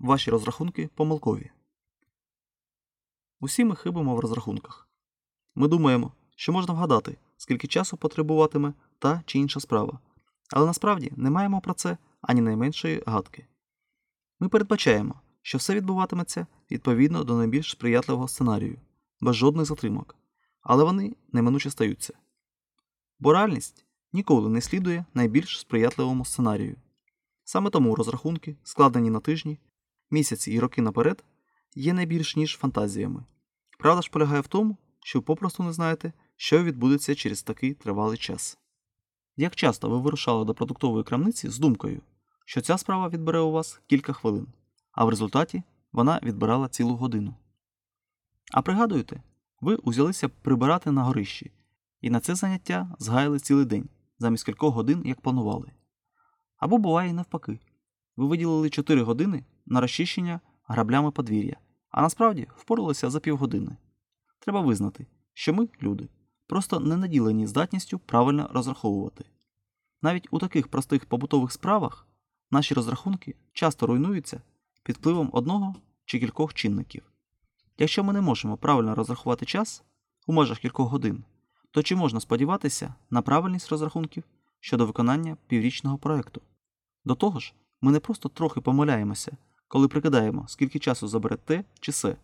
ваші розрахунки помилкові. Усі ми хибимо в розрахунках. Ми думаємо, що можна вгадати, скільки часу потребуватиме та чи інша справа, але насправді не маємо про це ані найменшої гадки. Ми передбачаємо, що все відбуватиметься відповідно до найбільш сприятливого сценарію, без жодних затримок, але вони неминуче стаються. Бо реальність ніколи не слідує найбільш сприятливому сценарію. Саме тому розрахунки, складені на тижні, місяці і роки наперед, є найбільш ніж фантазіями. Правда ж полягає в тому, що ви попросту не знаєте, що відбудеться через такий тривалий час. Як часто ви вирушали до продуктової крамниці з думкою, що ця справа відбере у вас кілька хвилин, а в результаті вона відбирала цілу годину. А пригадуєте, ви узялися прибирати на горищі, і на це заняття згаяли цілий день, замість кількох годин, як планували. Або буває і навпаки. Ви виділили 4 години на розчищення граблями подвір'я, а насправді впоралися за півгодини. Треба визнати, що ми, люди, просто не наділені здатністю правильно розраховувати. Навіть у таких простих побутових справах наші розрахунки часто руйнуються під впливом одного чи кількох чинників. Якщо ми не можемо правильно розрахувати час у межах кількох годин, то чи можна сподіватися на правильність розрахунків щодо виконання піврічного проекту? До того ж, ми не просто трохи помиляємося, коли прикидаємо, скільки часу забере те чи се.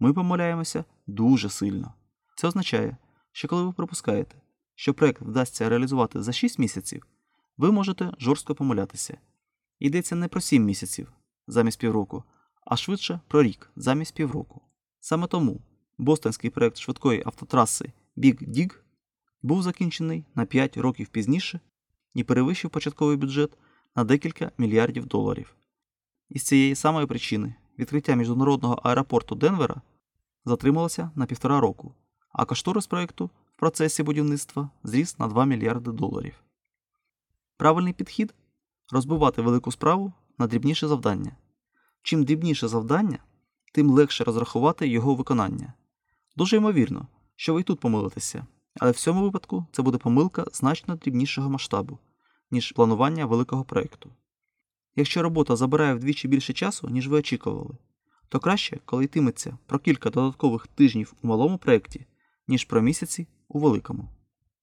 Ми помиляємося дуже сильно. Це означає, що коли ви припускаєте, що проект вдасться реалізувати за 6 місяців, ви можете жорстко помилятися. Йдеться не про 7 місяців замість півроку, а швидше про рік замість півроку. Саме тому бостонський проект швидкої автотраси Big Dig був закінчений на 5 років пізніше і перевищив початковий бюджет на декілька мільярдів доларів. Із цієї самої причини відкриття міжнародного аеропорту Денвера затрималося на півтора року, а кошторис проекту в процесі будівництва зріс на 2 мільярди доларів. Правильний підхід розбивати велику справу на дрібніші завдання. Чим дрібніше завдання, тим легше розрахувати його виконання. Дуже ймовірно, що ви і тут помилитеся, але в цьому випадку це буде помилка значно дрібнішого масштабу, ніж планування великого проєкту. Якщо робота забирає вдвічі більше часу, ніж ви очікували, то краще, коли йтиметься про кілька додаткових тижнів у малому проєкті, ніж про місяці у великому.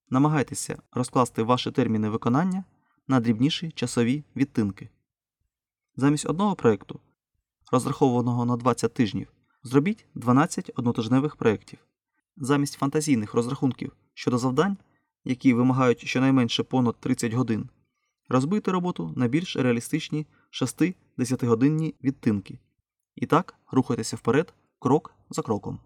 Намагайтеся розкласти ваші терміни виконання на дрібніші часові відтинки. Замість одного проєкту, розрахованого на 20 тижнів, зробіть 12 однотижневих проєктів. Замість фантазійних розрахунків щодо завдань, які вимагають щонайменше понад 30 годин, розбийте роботу на більш реалістичні 6-10 годинні відтинки. І так рухайтеся вперед крок за кроком.